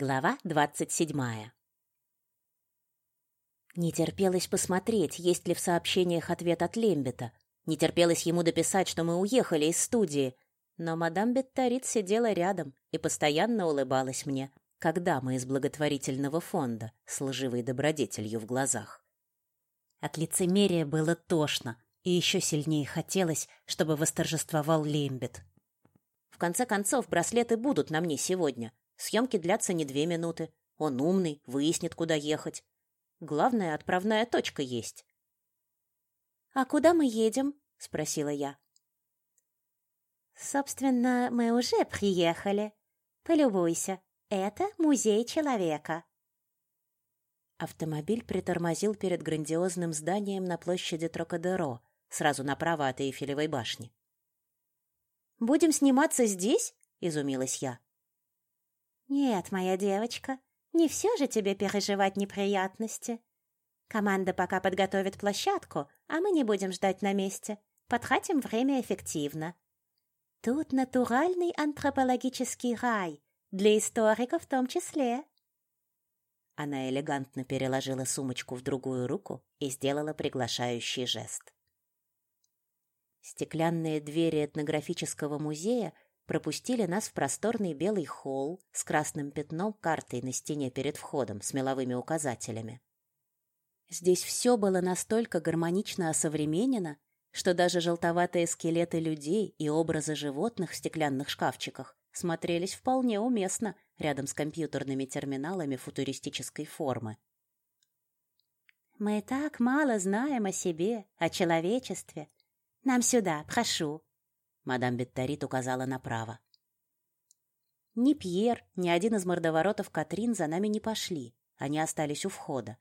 Глава двадцать седьмая. Не терпелось посмотреть, есть ли в сообщениях ответ от Лембета. Не терпелось ему дописать, что мы уехали из студии. Но мадам Бетторит сидела рядом и постоянно улыбалась мне, когда мы из благотворительного фонда с лживой добродетелью в глазах. От лицемерия было тошно, и еще сильнее хотелось, чтобы восторжествовал Лембет. В конце концов, браслеты будут на мне сегодня, Съемки длятся не две минуты. Он умный, выяснит, куда ехать. Главное, отправная точка есть. «А куда мы едем?» — спросила я. «Собственно, мы уже приехали. Полюбуйся, это музей человека». Автомобиль притормозил перед грандиозным зданием на площади Трокадеро, сразу направо от Эйфелевой башни. «Будем сниматься здесь?» — изумилась я. «Нет, моя девочка, не все же тебе переживать неприятности. Команда пока подготовит площадку, а мы не будем ждать на месте. Потратим время эффективно. Тут натуральный антропологический рай, для историков в том числе». Она элегантно переложила сумочку в другую руку и сделала приглашающий жест. Стеклянные двери этнографического музея пропустили нас в просторный белый холл с красным пятном картой на стене перед входом с меловыми указателями. Здесь все было настолько гармонично осовременено, что даже желтоватые скелеты людей и образы животных в стеклянных шкафчиках смотрелись вполне уместно рядом с компьютерными терминалами футуристической формы. «Мы так мало знаем о себе, о человечестве. Нам сюда, прошу», Мадам Бетторит указала направо. Ни Пьер, ни один из мордоворотов Катрин за нами не пошли. Они остались у входа.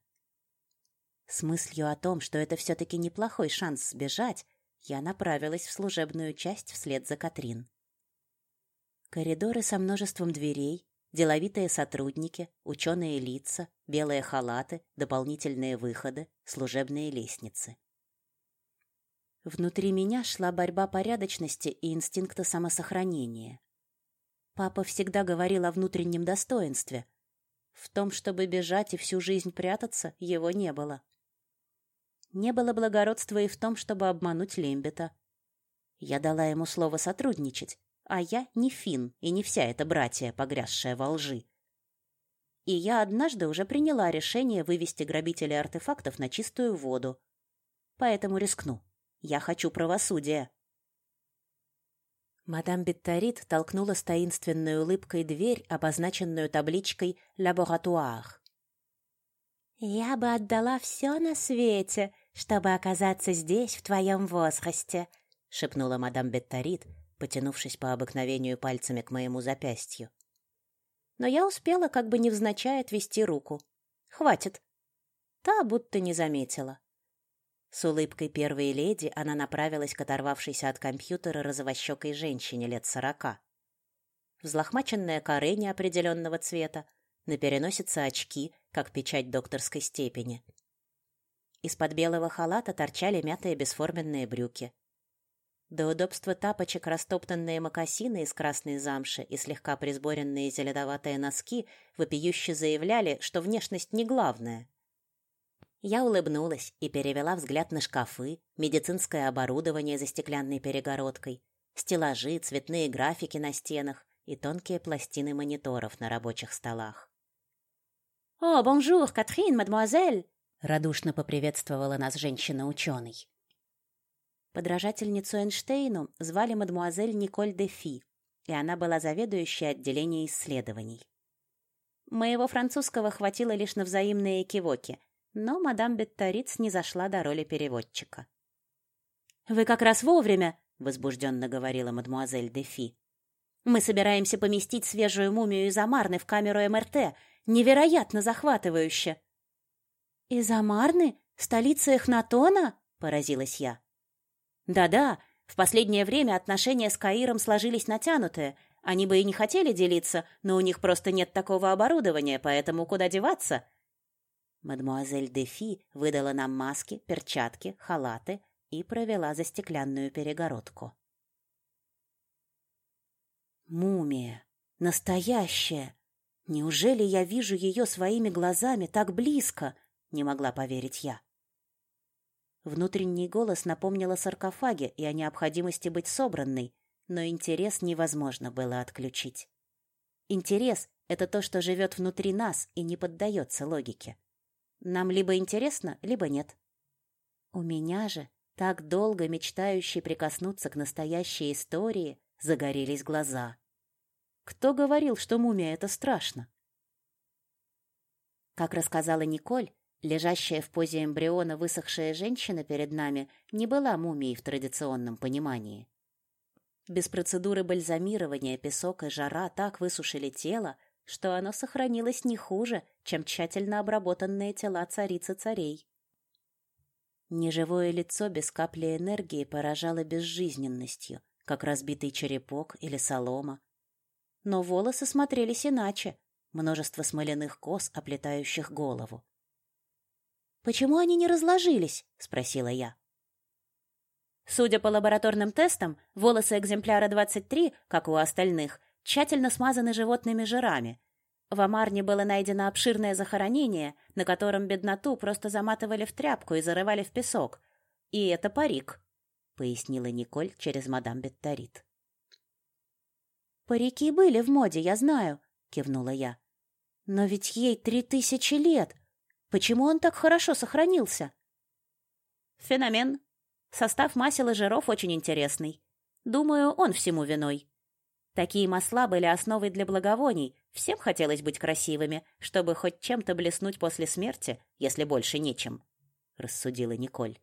С мыслью о том, что это все-таки неплохой шанс сбежать, я направилась в служебную часть вслед за Катрин. Коридоры со множеством дверей, деловитые сотрудники, ученые лица, белые халаты, дополнительные выходы, служебные лестницы. Внутри меня шла борьба порядочности и инстинкта самосохранения. Папа всегда говорил о внутреннем достоинстве. В том, чтобы бежать и всю жизнь прятаться, его не было. Не было благородства и в том, чтобы обмануть Лембета. Я дала ему слово сотрудничать, а я не фин и не вся эта братья, погрязшая во лжи. И я однажды уже приняла решение вывести грабителей артефактов на чистую воду. Поэтому рискну. Я хочу правосудия. Мадам Бетторит толкнула с таинственной улыбкой дверь, обозначенную табличкой «Лаборатуар». «Я бы отдала все на свете, чтобы оказаться здесь в твоем возрасте», — шепнула мадам Бетторит, потянувшись по обыкновению пальцами к моему запястью. Но я успела как бы невзначай отвести руку. «Хватит». Та будто не заметила. С улыбкой первой леди она направилась к оторвавшейся от компьютера розовощекой женщине лет сорока. Взлохмаченная коре неопределенного цвета, на переносице очки, как печать докторской степени. Из-под белого халата торчали мятые бесформенные брюки. До удобства тапочек растоптанные мокасины из красной замши и слегка присборенные зеленоватые носки вопиюще заявляли, что внешность не главное. Я улыбнулась и перевела взгляд на шкафы, медицинское оборудование за стеклянной перегородкой, стеллажи, цветные графики на стенах и тонкие пластины мониторов на рабочих столах. «О, бонжур, Катрин, мадемуазель!» — радушно поприветствовала нас женщина-ученый. Подражательницу Эйнштейну звали мадемуазель Николь Дефи, и она была заведующей отделением исследований. Моего французского хватило лишь на взаимные кивоки, но мадам Бетториц не зашла до роли переводчика. «Вы как раз вовремя», — возбужденно говорила мадемуазель Дефи. «Мы собираемся поместить свежую мумию из Амарны в камеру МРТ. Невероятно захватывающе!» «Из Амарны? Столица Эхнатона?» — поразилась я. «Да-да, в последнее время отношения с Каиром сложились натянутые. Они бы и не хотели делиться, но у них просто нет такого оборудования, поэтому куда деваться?» Мадмуазель Дефи выдала нам маски, перчатки, халаты и провела за стеклянную перегородку. Мумия! Настоящая! Неужели я вижу ее своими глазами так близко? Не могла поверить я. Внутренний голос напомнил о саркофаге и о необходимости быть собранной, но интерес невозможно было отключить. Интерес — это то, что живет внутри нас и не поддается логике. Нам либо интересно, либо нет. У меня же, так долго мечтающей прикоснуться к настоящей истории, загорелись глаза. Кто говорил, что мумия — это страшно? Как рассказала Николь, лежащая в позе эмбриона высохшая женщина перед нами не была мумией в традиционном понимании. Без процедуры бальзамирования песок и жара так высушили тело, что оно сохранилось не хуже, чем тщательно обработанные тела царицы царей. Неживое лицо без капли энергии поражало безжизненностью, как разбитый черепок или солома. Но волосы смотрелись иначе, множество смоляных кос, оплетающих голову. «Почему они не разложились?» — спросила я. Судя по лабораторным тестам, волосы экземпляра 23, как у остальных, тщательно смазаны животными жирами. В Амарне было найдено обширное захоронение, на котором бедноту просто заматывали в тряпку и зарывали в песок. И это парик, пояснила Николь через мадам Бетторит. Парики были в моде, я знаю, кивнула я. Но ведь ей три тысячи лет. Почему он так хорошо сохранился? Феномен, Состав масел и жиров очень интересный. Думаю, он всему виной. Такие масла были основой для благовоний. Всем хотелось быть красивыми, чтобы хоть чем-то блеснуть после смерти, если больше нечем, рассудила Николь.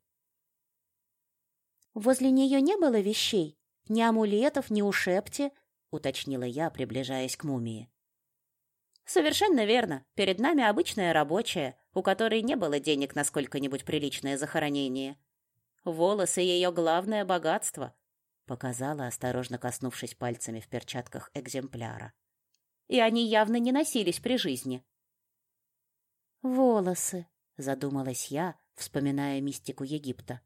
Возле нее не было вещей, ни амулетов, ни ушепти, уточнила я, приближаясь к мумии. Совершенно верно. Перед нами обычная рабочая, у которой не было денег на сколько-нибудь приличное захоронение. Волосы ее главное богатство, показала, осторожно коснувшись пальцами в перчатках экземпляра. И они явно не носились при жизни. Волосы, задумалась я, вспоминая мистику Египта.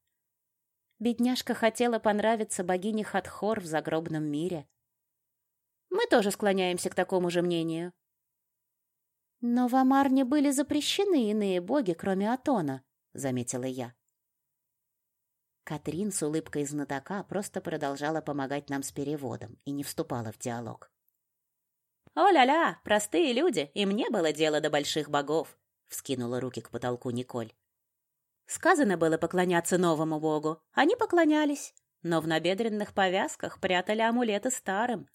Бедняжка хотела понравиться богине Хатхор в загробном мире. Мы тоже склоняемся к такому же мнению. Но в Амарне были запрещены иные боги, кроме Атона, заметила я. Катрин с улыбкой знатока просто продолжала помогать нам с переводом и не вступала в диалог. «О-ля-ля, простые люди, им не было дела до больших богов», — вскинула руки к потолку Николь. Сказано было поклоняться новому богу. Они поклонялись, но в набедренных повязках прятали амулеты старым.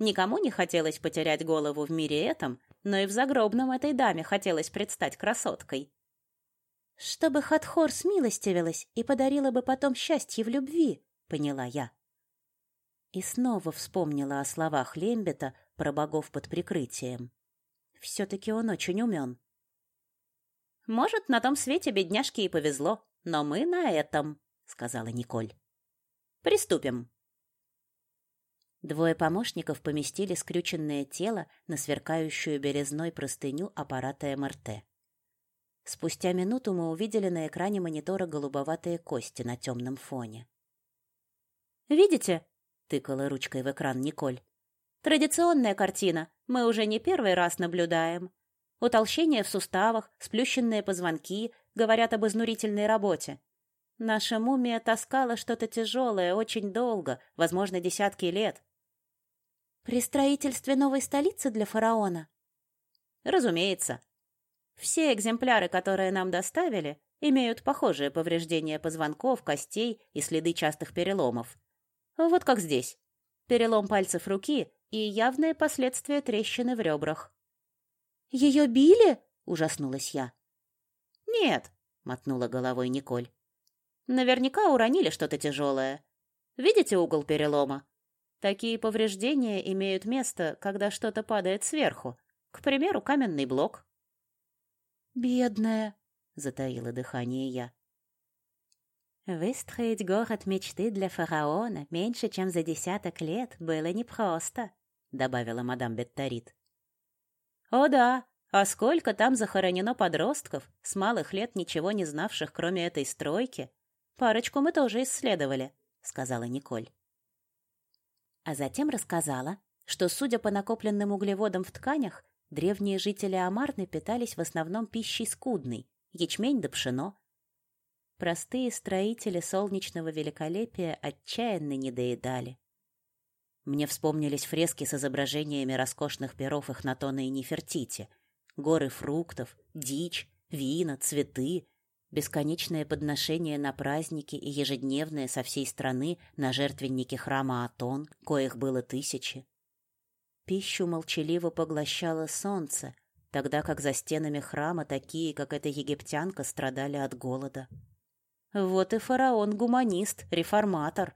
Никому не хотелось потерять голову в мире этом, но и в загробном этой даме хотелось предстать красоткой. Чтобы Хатхор смилостивилась и подарила бы потом счастье в любви, поняла я. И снова вспомнила о словах Лембета про богов под прикрытием. Все-таки он очень умен. «Может, на том свете бедняжке и повезло, но мы на этом», — сказала Николь. «Приступим». Двое помощников поместили скрюченное тело на сверкающую березной простыню аппарата МРТ. Спустя минуту мы увидели на экране монитора голубоватые кости на темном фоне. «Видите?» — тыкала ручкой в экран Николь. «Традиционная картина. Мы уже не первый раз наблюдаем. Утолщение в суставах, сплющенные позвонки говорят об изнурительной работе. Наша мумия таскала что-то тяжелое очень долго, возможно, десятки лет. При строительстве новой столицы для фараона? Разумеется. Все экземпляры, которые нам доставили, имеют похожие повреждения позвонков, костей и следы частых переломов. Вот как здесь. Перелом пальцев руки и явные последствия трещины в ребрах. «Ее били?» — ужаснулась я. «Нет», — мотнула головой Николь. «Наверняка уронили что-то тяжелое. Видите угол перелома? Такие повреждения имеют место, когда что-то падает сверху. К примеру, каменный блок. «Бедная!» — затаила дыхание я. Выстроить город мечты для фараона меньше, чем за десяток лет, было непросто, добавила мадам Бетторит. О да, а сколько там захоронено подростков, с малых лет ничего не знавших, кроме этой стройки. Парочку мы тоже исследовали, сказала Николь. А затем рассказала, что, судя по накопленным углеводам в тканях, древние жители Амарны питались в основном пищей скудной – ячмень да пшено. Простые строители солнечного великолепия отчаянно недоедали. Мне вспомнились фрески с изображениями роскошных перов Эхнатона и Нефертити, горы фруктов, дичь, вина, цветы, бесконечное подношение на праздники и ежедневное со всей страны на жертвенники храма Атон, коих было тысячи. Пищу молчаливо поглощало солнце, тогда как за стенами храма такие, как эта египтянка, страдали от голода. Вот и фараон гуманист, реформатор.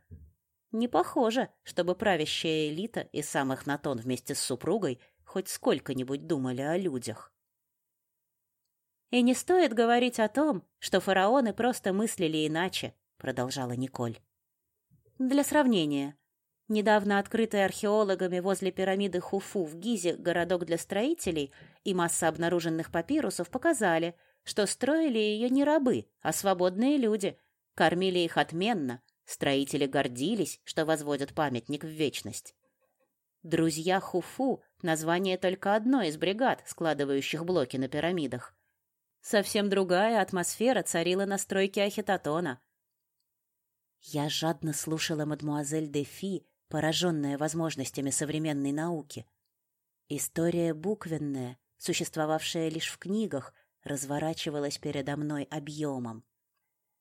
Не похоже, чтобы правящая элита и сам Эхнатон вместе с супругой хоть сколько-нибудь думали о людях. И не стоит говорить о том, что фараоны просто мыслили иначе, продолжала Николь. Для сравнения, недавно открытый археологами возле пирамиды Хуфу в Гизе городок для строителей и масса обнаруженных папирусов показали, что строили ее не рабы, а свободные люди, кормили их отменно, строители гордились, что возводят памятник в вечность. Друзья Хуфу — название только одной из бригад, складывающих блоки на пирамидах. Совсем другая атмосфера царила на стройке Ахитотона. Я жадно слушала мадмуазель Дефи, пораженная возможностями современной науки. История буквенная, существовавшая лишь в книгах, разворачивалась передо мной объемом.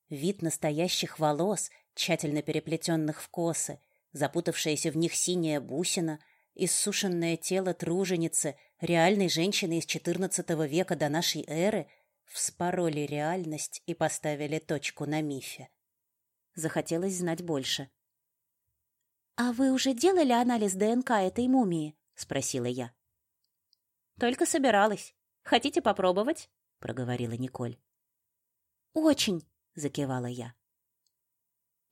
Вид настоящих волос, тщательно переплетенных в косы, запутавшаяся в них синяя бусина, иссушенное тело труженицы, реальной женщины из XIV века до нашей эры — вспороли реальность и поставили точку на мифе. Захотелось знать больше. «А вы уже делали анализ ДНК этой мумии?» — спросила я. «Только собиралась. Хотите попробовать?» — проговорила Николь. «Очень!» — закивала я.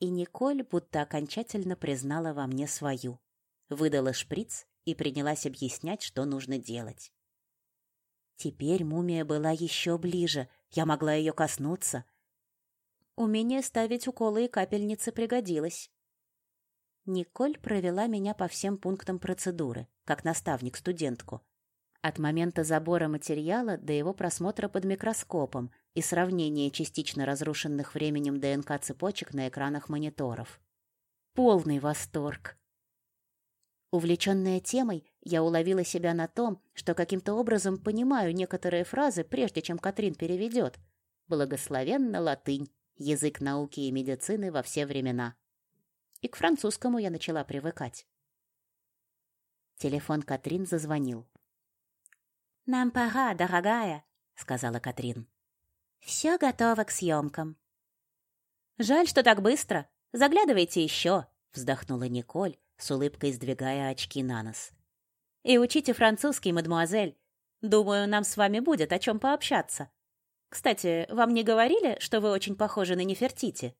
И Николь будто окончательно признала во мне свою. Выдала шприц и принялась объяснять, что нужно делать. Теперь мумия была еще ближе, я могла ее коснуться. Умение ставить уколы и капельницы пригодилось. Николь провела меня по всем пунктам процедуры, как наставник студентку. От момента забора материала до его просмотра под микроскопом и сравнения частично разрушенных временем ДНК-цепочек на экранах мониторов. Полный восторг! Увлеченная темой, я уловила себя на том, что каким-то образом понимаю некоторые фразы, прежде чем Катрин переведет. Благословенна латынь, язык науки и медицины во все времена. И к французскому я начала привыкать. Телефон Катрин зазвонил. «Нам пора, дорогая», — сказала Катрин. «Все готово к съемкам». «Жаль, что так быстро. Заглядывайте еще», — вздохнула Николь, с улыбкой сдвигая очки на нос. «И учите французский, мадемуазель. Думаю, нам с вами будет о чем пообщаться. Кстати, вам не говорили, что вы очень похожи на Нефертити?»